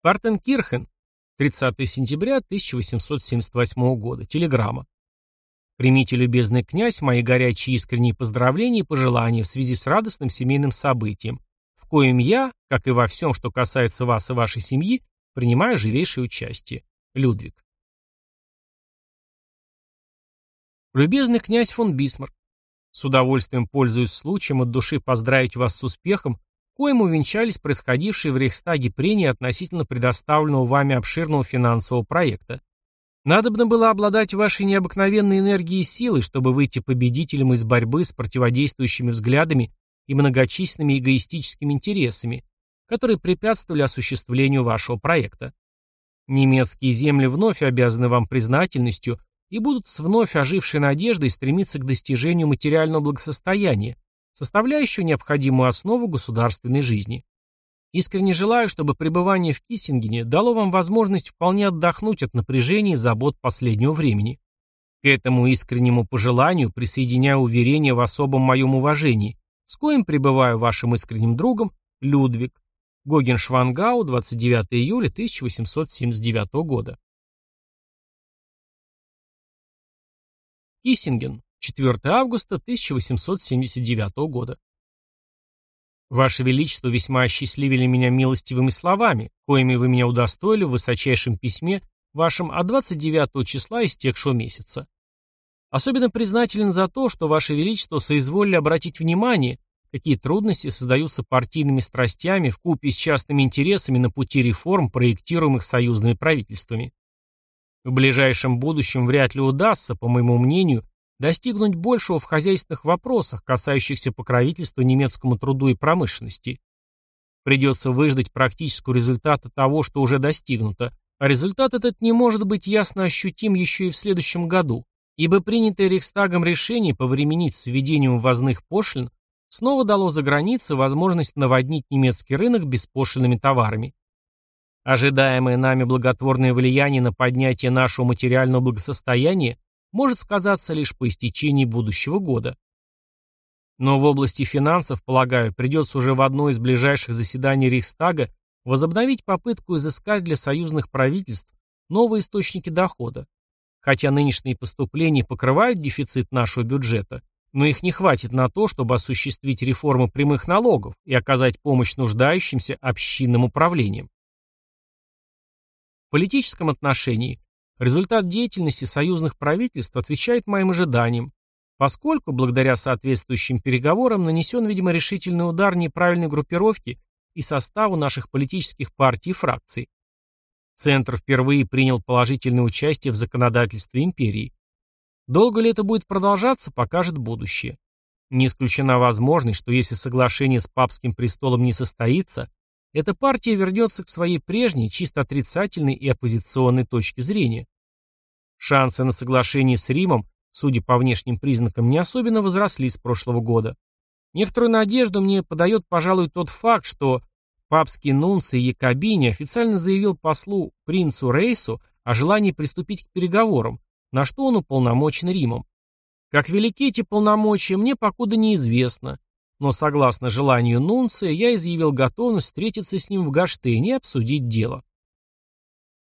Партенкирхен, 30 сентября 1878 года. Телеграмма. Примите, любезный князь, мои горячие искренние поздравления и пожелания в связи с радостным семейным событием, в коем я, как и во всем, что касается вас и вашей семьи, принимаю живейшее участие. Людвиг. Любезный князь фон Бисмарк, с удовольствием пользуюсь случаем от души поздравить вас с успехом, коим увенчались происходившие в Рейхстаге прения относительно предоставленного вами обширного финансового проекта. Надобно было обладать вашей необыкновенной энергией и силой, чтобы выйти победителем из борьбы с противодействующими взглядами и многочисленными эгоистическими интересами, которые препятствовали осуществлению вашего проекта. Немецкие земли вновь обязаны вам признательностью и будут с вновь ожившей надеждой стремиться к достижению материального благосостояния, составляющего необходимую основу государственной жизни. Искренне желаю, чтобы пребывание в Киссингене дало вам возможность вполне отдохнуть от напряжений и забот последнего времени. К этому искреннему пожеланию присоединяю уверение в особом моем уважении, с коим пребываю вашим искренним другом Людвиг. Гогеншвангау, 29 июля 1879 года. Киссинген, 4 августа 1879 года. Ваше Величество весьма осчастливили меня милостивыми словами, коими вы меня удостоили в высочайшем письме вашем от 29 числа истекшего месяца. Особенно признателен за то, что Ваше Величество соизволили обратить внимание, какие трудности создаются партийными страстями в купе с частными интересами на пути реформ, проектируемых союзными правительствами. В ближайшем будущем вряд ли удастся, по моему мнению, достигнуть большего в хозяйственных вопросах, касающихся покровительства немецкому труду и промышленности. Придется выждать практического результата того, что уже достигнуто, а результат этот не может быть ясно ощутим еще и в следующем году, ибо принятое Рейхстагом решение повременить с введением ввозных пошлин снова дало за границей возможность наводнить немецкий рынок беспошлинными товарами. Ожидаемое нами благотворное влияние на поднятие нашего материального благосостояния может сказаться лишь по истечении будущего года. Но в области финансов, полагаю, придется уже в одно из ближайших заседаний Рейхстага возобновить попытку изыскать для союзных правительств новые источники дохода. Хотя нынешние поступления покрывают дефицит нашего бюджета, но их не хватит на то, чтобы осуществить реформы прямых налогов и оказать помощь нуждающимся общинным управлениям политическом отношении результат деятельности союзных правительств отвечает моим ожиданиям, поскольку, благодаря соответствующим переговорам, нанесен, видимо, решительный удар неправильной группировки и составу наших политических партий и фракций. Центр впервые принял положительное участие в законодательстве империи. Долго ли это будет продолжаться, покажет будущее. Не исключена возможность, что если соглашение с папским престолом не состоится, эта партия вернется к своей прежней, чисто отрицательной и оппозиционной точке зрения. Шансы на соглашение с Римом, судя по внешним признакам, не особенно возросли с прошлого года. Некоторую надежду мне подает, пожалуй, тот факт, что папский нунций Якобини официально заявил послу принцу Рейсу о желании приступить к переговорам, на что он уполномочен Римом. Как велики эти полномочия, мне покуда неизвестно, но согласно желанию Нунция, я изъявил готовность встретиться с ним в Гаштейне и обсудить дело.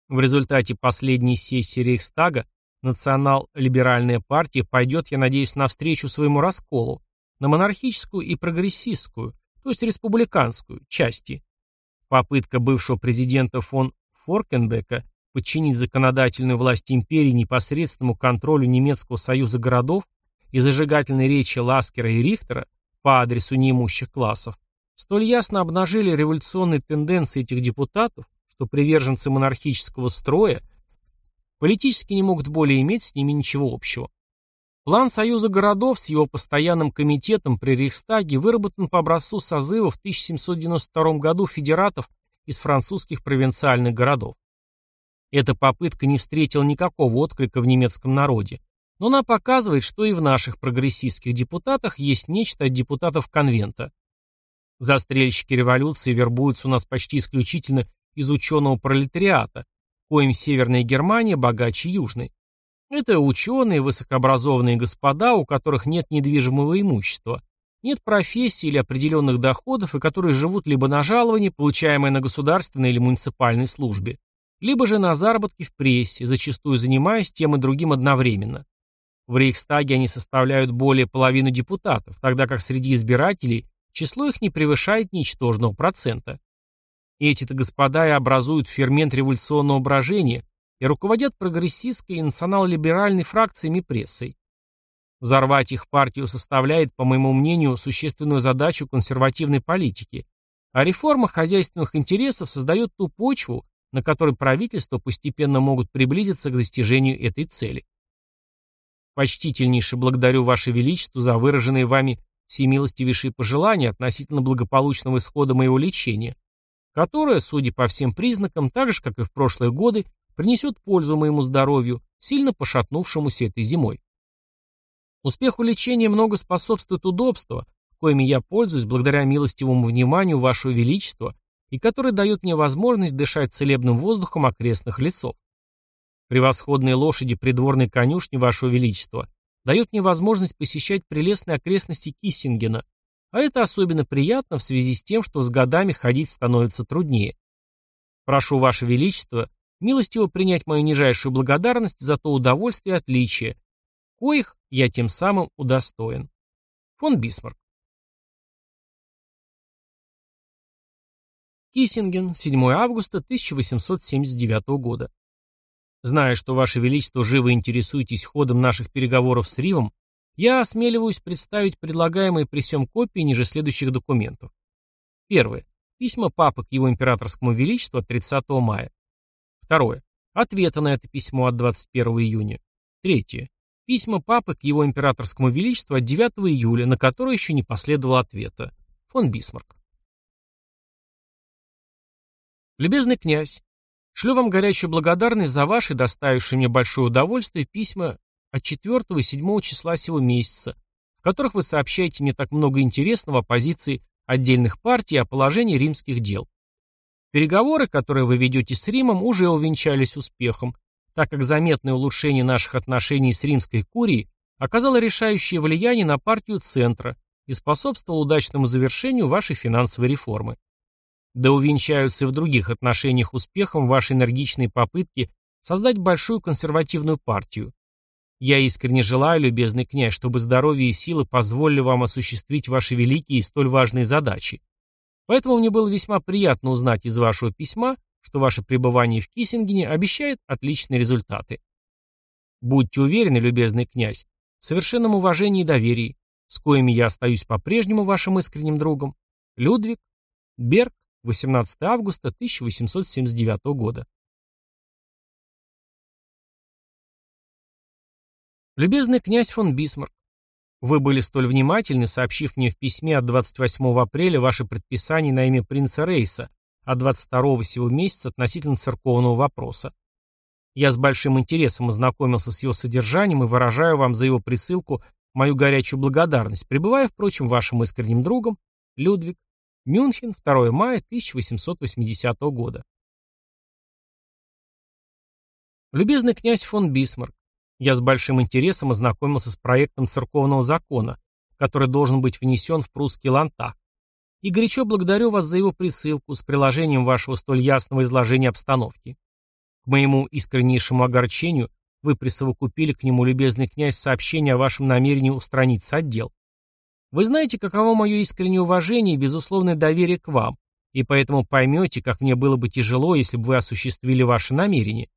В результате последней сессии Рейхстага национал-либеральная партия пойдет, я надеюсь, навстречу своему расколу, на монархическую и прогрессистскую, то есть республиканскую, части. Попытка бывшего президента фон Форкенбека подчинить законодательную власть империи непосредственному контролю немецкого союза городов и зажигательной речи Ласкера и Рихтера по адресу неимущих классов столь ясно обнажили революционные тенденции этих депутатов, что приверженцы монархического строя политически не могут более иметь с ними ничего общего. План Союза городов с его постоянным комитетом при Рейхстаге выработан по образцу созыва в 1792 году федератов из французских провинциальных городов. Эта попытка не встретила никакого отклика в немецком народе, но она показывает, что и в наших прогрессистских депутатах есть нечто от депутатов конвента. Застрельщики революции вербуются у нас почти исключительно из ученого пролетариата, коим Северная Германия богаче Южной. Это ученые, высокообразованные господа, у которых нет недвижимого имущества, нет профессии или определенных доходов, и которые живут либо на жаловании, получаемое на государственной или муниципальной службе, либо же на заработки в прессе, зачастую занимаясь тем и другим одновременно. В Рейхстаге они составляют более половины депутатов, тогда как среди избирателей число их не превышает ничтожного процента. Эти-то господа и образуют фермент революционного брожения и руководят прогрессистской и национал-либеральной фракциями прессой. Взорвать их партию составляет, по моему мнению, существенную задачу консервативной политики, а реформа хозяйственных интересов создает ту почву, на которой правительства постепенно могут приблизиться к достижению этой цели. Почтительнейше благодарю Ваше Величество за выраженные вами всемилостивейшие пожелания относительно благополучного исхода моего лечения, которое, судя по всем признакам, так же, как и в прошлые годы, принесет пользу моему здоровью, сильно пошатнувшемуся этой зимой. Успеху лечения много способствует удобства, коими я пользуюсь благодаря милостивому вниманию Вашего Величества и который дает мне возможность дышать целебным воздухом окрестных лесов. Превосходные лошади придворной конюшни Вашего Величества дают мне возможность посещать прелестные окрестности Киссингена, а это особенно приятно в связи с тем, что с годами ходить становится труднее. Прошу Ваше Величество милостиво принять мою нижайшую благодарность за то удовольствие и отличие, коих я тем самым удостоен. Фон Бисмарк. Киссинген, 7 августа 1879 года. Зная, что Ваше Величество живо интересуетесь ходом наших переговоров с Римом, я осмеливаюсь представить предлагаемые при сем копии нижеследующих документов. Первое. Письмо папы к его императорскому величеству от 30 мая. Второе. Ответы на это письмо от 21 июня. Третье. Письма папы к его императорскому величеству от 9 июля, на которое еще не последовало ответа. Фон Бисмарк. Любезный князь, шлю вам горячую благодарность за ваши, доставившие мне большое удовольствие, письма от 4 и 7 числа сего месяца, в которых вы сообщаете мне так много интересного о позиции отдельных партий и о положении римских дел. Переговоры, которые вы ведете с Римом, уже увенчались успехом, так как заметное улучшение наших отношений с римской курией оказало решающее влияние на партию Центра и способствовало удачному завершению вашей финансовой реформы. Да увенчаются в других отношениях успехом ваши энергичные попытки создать большую консервативную партию. Я искренне желаю, любезный князь, чтобы здоровье и силы позволили вам осуществить ваши великие и столь важные задачи. Поэтому мне было весьма приятно узнать из вашего письма, что ваше пребывание в Киссингене обещает отличные результаты. Будьте уверены, любезный князь, в совершенном уважении и доверии, с коими я остаюсь по-прежнему вашим искренним другом, Людвиг Берг, 18 августа 1879 года. Любезный князь фон Бисмарк, вы были столь внимательны, сообщив мне в письме от 28 апреля ваше предписание на имя принца Рейса а 22 всего месяца относительно церковного вопроса. Я с большим интересом ознакомился с его содержанием и выражаю вам за его присылку мою горячую благодарность, пребывая, впрочем, вашим искренним другом Людвиг Мюнхен, 2 мая 1880 года. Любезный князь фон Бисмарк, я с большим интересом ознакомился с проектом церковного закона, который должен быть внесен в прусский лантах, и горячо благодарю вас за его присылку с приложением вашего столь ясного изложения обстановки. К моему искреннейшему огорчению вы присовокупили к нему, любезный князь, сообщение о вашем намерении устраниться от дел. Вы знаете, каково мое искреннее уважение и безусловное доверие к вам, и поэтому поймете, как мне было бы тяжело, если бы вы осуществили ваши намерения.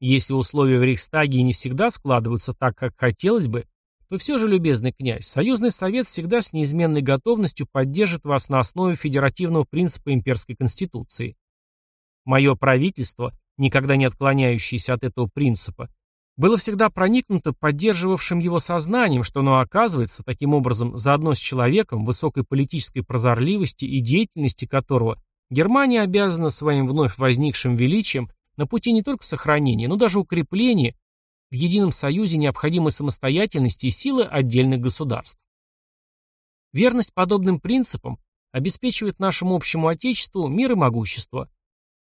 Если условия в Рейхстаге не всегда складываются так, как хотелось бы, то все же, любезный князь, Союзный Совет всегда с неизменной готовностью поддержит вас на основе федеративного принципа имперской конституции. Мое правительство, никогда не отклоняющееся от этого принципа, было всегда проникнуто поддерживавшим его сознанием, что оно оказывается, таким образом, заодно с человеком, высокой политической прозорливости и деятельности которого Германия обязана своим вновь возникшим величием на пути не только сохранения, но даже укрепления в едином союзе необходимой самостоятельности и силы отдельных государств. Верность подобным принципам обеспечивает нашему общему Отечеству мир и могущество.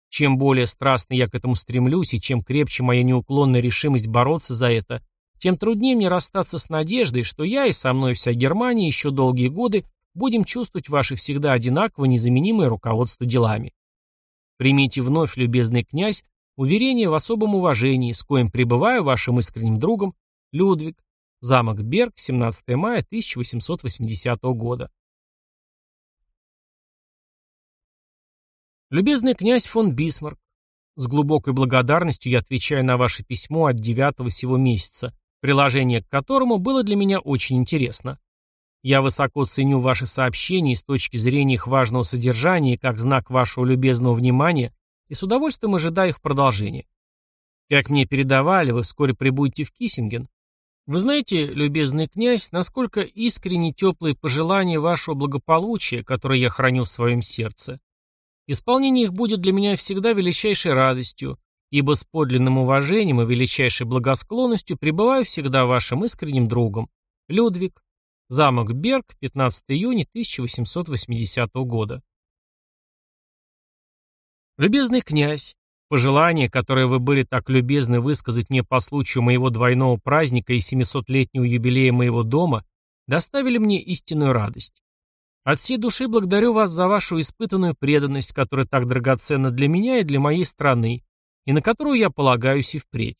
Чем более страстно я к этому стремлюсь и чем крепче моя неуклонная решимость бороться за это, тем труднее мне расстаться с надеждой, что я и со мной вся Германия еще долгие годы будем чувствовать ваше всегда одинаково незаменимое руководство делами. Примите вновь, любезный князь, Уверение в особом уважении, с коим пребываю вашим искренним другом, Людвиг, замок Берг, 17 мая 1880 года. Любезный князь фон Бисмарк, с глубокой благодарностью я отвечаю на ваше письмо от 9 сего месяца, приложение к которому было для меня очень интересно. Я высоко ценю ваши сообщения с точки зрения их важного содержания как знак вашего любезного внимания и с удовольствием ожидаю их продолжения. Как мне передавали, вы вскоре прибудете в Киссинген. Вы знаете, любезный князь, насколько искренне теплые пожелания вашего благополучия, которые я храню в своем сердце. Исполнение их будет для меня всегда величайшей радостью, ибо с подлинным уважением и величайшей благосклонностью пребываю всегда вашим искренним другом. Людвиг. Замок Берг, 15 июня 1880 года. «Любезный князь, пожелания, которые вы были так любезны высказать мне по случаю моего двойного праздника и 700-летнего юбилея моего дома, доставили мне истинную радость. От всей души благодарю вас за вашу испытанную преданность, которая так драгоценна для меня и для моей страны, и на которую я полагаюсь и впредь.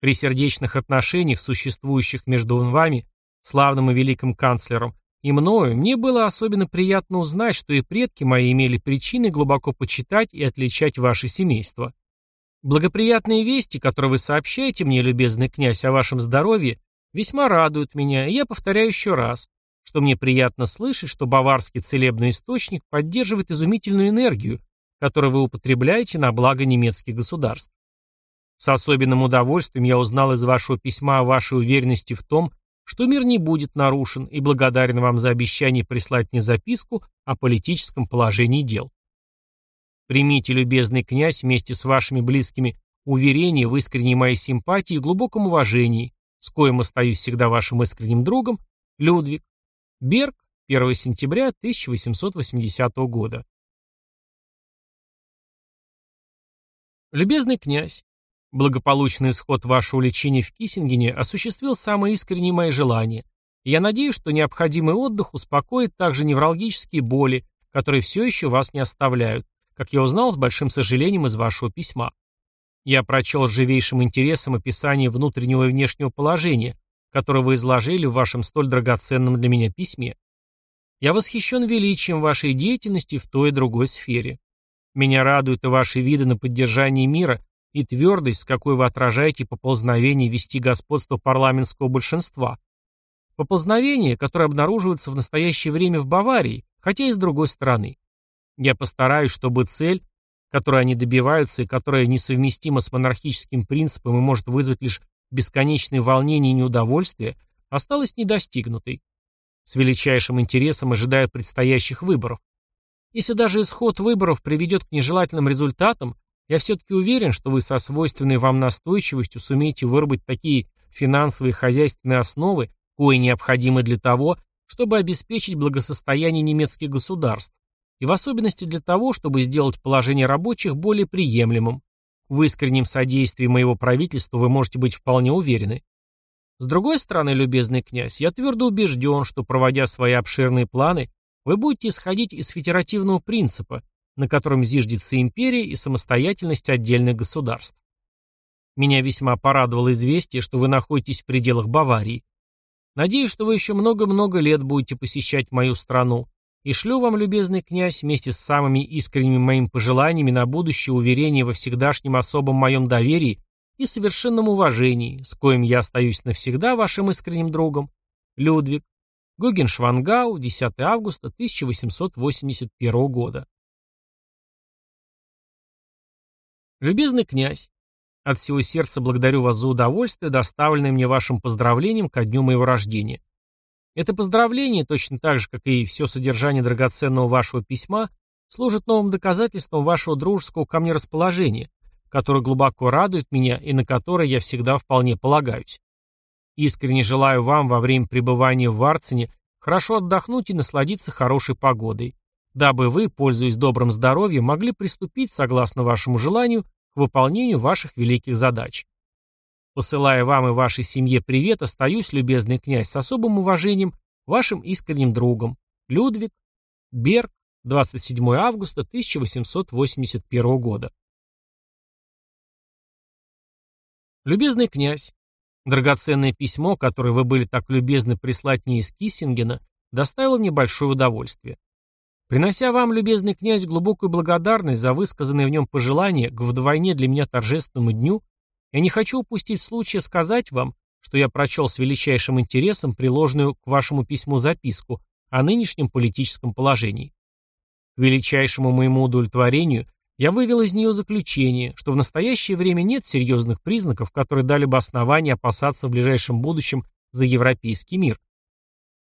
При сердечных отношениях, существующих между вами, славным и великим канцлером, и мною, мне было особенно приятно узнать, что и предки мои имели причины глубоко почитать и отличать ваше семейство. Благоприятные вести, которые вы сообщаете мне, любезный князь, о вашем здоровье, весьма радуют меня, и я повторяю еще раз, что мне приятно слышать, что баварский целебный источник поддерживает изумительную энергию, которую вы употребляете на благо немецких государств. С особенным удовольствием я узнал из вашего письма о вашей уверенности в том, что мир не будет нарушен, и благодарен вам за обещание прислать мне записку о политическом положении дел. Примите, любезный князь, вместе с вашими близкими уверения в искренней моей симпатии и глубоком уважении, с коим остаюсь всегда вашим искренним другом, Людвиг. Берг, 1 сентября 1880 года. Любезный князь, Благополучный исход вашего лечения в Киссингене осуществил самые искренние мои желания. Я надеюсь, что необходимый отдых успокоит также неврологические боли, которые все еще вас не оставляют, как я узнал с большим сожалением из вашего письма. Я прочел с живейшим интересом описание внутреннего и внешнего положения, которое вы изложили в вашем столь драгоценном для меня письме. Я восхищен величием вашей деятельности в той и другой сфере. Меня радуют и ваши виды на поддержание мира и твердость, с какой вы отражаете поползновение вести господство парламентского большинства. Поползновение, которое обнаруживается в настоящее время в Баварии, хотя и с другой стороны. Я постараюсь, чтобы цель, которой они добиваются и которая несовместима с монархическим принципом и может вызвать лишь бесконечное волнение и неудовольствие, осталась недостигнутой. С величайшим интересом ожидаю предстоящих выборов. Если даже исход выборов приведет к нежелательным результатам, я все-таки уверен, что вы со свойственной вам настойчивостью сумеете выработать такие финансовые и хозяйственные основы, кои необходимы для того, чтобы обеспечить благосостояние немецких государств, и в особенности для того, чтобы сделать положение рабочих более приемлемым. В искреннем содействии моего правительства вы можете быть вполне уверены. С другой стороны, любезный князь, я твердо убежден, что, проводя свои обширные планы, вы будете исходить из федеративного принципа, на котором зиждется империя и самостоятельность отдельных государств. Меня весьма порадовало известие, что вы находитесь в пределах Баварии. Надеюсь, что вы еще много-много лет будете посещать мою страну, и шлю вам, любезный князь, вместе с самыми искренними моими пожеланиями на будущее уверение во всегдашнем особом моем доверии и совершенном уважении, с коим я остаюсь навсегда вашим искренним другом, Людвиг, Гогеншвангау, 10 августа 1881 года. Любезный князь, от всего сердца благодарю вас за удовольствие, доставленное мне вашим поздравлением ко дню моего рождения. Это поздравление, точно так же, как и все содержание драгоценного вашего письма, служит новым доказательством вашего дружеского ко мне расположения, которое глубоко радует меня и на которое я всегда вполне полагаюсь. Искренне желаю вам во время пребывания в Варцине хорошо отдохнуть и насладиться хорошей погодой, дабы вы, пользуясь добрым здоровьем, могли приступить, согласно вашему желанию, к выполнению ваших великих задач. Посылая вам и вашей семье привет, остаюсь, любезный князь, с особым уважением, вашим искренним другом, Людвиг Берг, 27 августа 1881 года. Любезный князь, драгоценное письмо, которое вы были так любезны прислать мне из Киссингена, доставило мне большое удовольствие. Принося вам, любезный князь, глубокую благодарность за высказанные в нем пожелания к вдвойне для меня торжественному дню, я не хочу упустить случая сказать вам, что я прочел с величайшим интересом приложенную к вашему письму записку о нынешнем политическом положении. К величайшему моему удовлетворению я вывел из нее заключение, что в настоящее время нет серьезных признаков, которые дали бы основания опасаться в ближайшем будущем за европейский мир.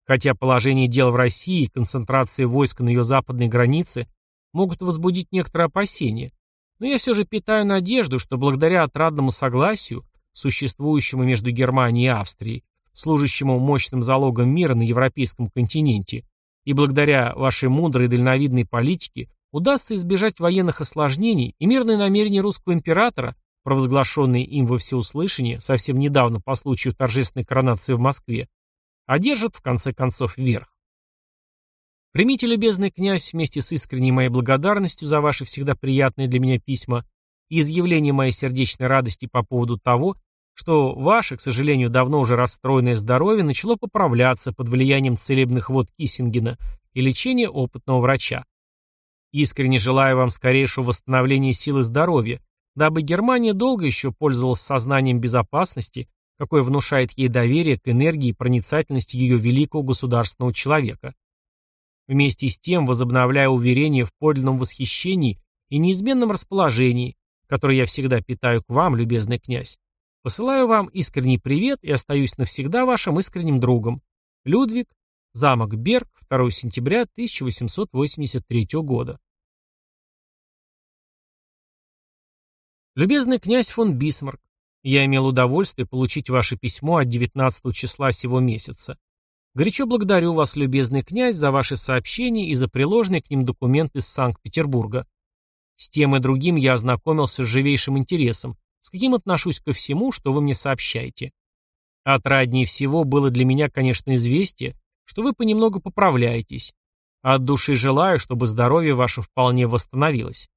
Хотя положение дел в России и концентрация войск на ее западной границе могут возбудить некоторые опасения, но я все же питаю надежду, что благодаря отрадному согласию, существующему между Германией и Австрией, служащему мощным залогом мира на европейском континенте, и благодаря вашей мудрой и дальновидной политике удастся избежать военных осложнений и мирные намерения русского императора, провозглашенные им во всеуслышание совсем недавно по случаю торжественной коронации в Москве, одержат в конце концов верх. Примите, любезный князь, вместе с искренней моей благодарностью за ваши всегда приятные для меня письма и изъявление моей сердечной радости по поводу того, что ваше, к сожалению, давно уже расстроенное здоровье начало поправляться под влиянием целебных вод Киссингена и лечения опытного врача. Искренне желаю вам скорейшего восстановления силы здоровья, дабы Германия долго еще пользовалась сознанием безопасности какое внушает ей доверие к энергии и проницательности ее великого государственного человека. Вместе с тем, возобновляя уверение в подлинном восхищении и неизменном расположении, которое я всегда питаю к вам, любезный князь, посылаю вам искренний привет и остаюсь навсегда вашим искренним другом. Людвиг, замок Берг, 2 сентября 1883 года. Любезный князь фон Бисмарк, я имел удовольствие получить ваше письмо от 19 числа сего месяца. Горячо благодарю вас, любезный князь, за ваши сообщения и за приложенные к ним документы из Санкт-Петербурга. С тем и другим я ознакомился с живейшим интересом, с каким отношусь ко всему, что вы мне сообщаете. Отраднее всего было для меня, конечно, известие, что вы понемногу поправляетесь. От души желаю, чтобы здоровье ваше вполне восстановилось.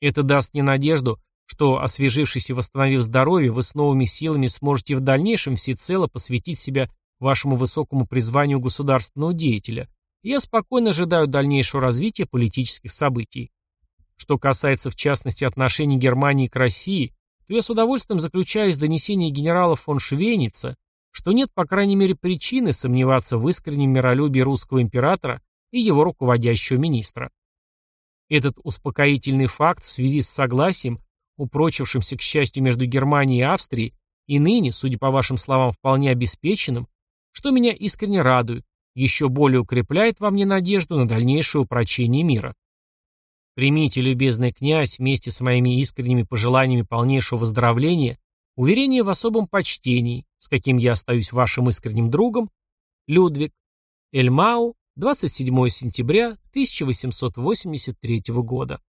Это даст мне надежду, что, освежившись и восстановив здоровье, вы с новыми силами сможете в дальнейшем всецело посвятить себя вашему высокому призванию государственного деятеля, я спокойно ожидаю дальнейшего развития политических событий. Что касается в частности отношений Германии к России, то я с удовольствием заключаю из донесения генерала фон Швейница, что нет, по крайней мере, причины сомневаться в искреннем миролюбии русского императора и его руководящего министра. Этот успокоительный факт в связи с согласием упрочившимся, к счастью, между Германией и Австрией, И ныне, судя по вашим словам, вполне обеспеченным, что меня искренне радует, еще более укрепляет во мне надежду на дальнейшее упрочение мира. Примите, любезный князь, вместе с моими искренними пожеланиями полнейшего выздоровления, уверение в особом почтении, с каким я остаюсь вашим искренним другом, Людвиг Эльмау, 27 сентября 1883 года.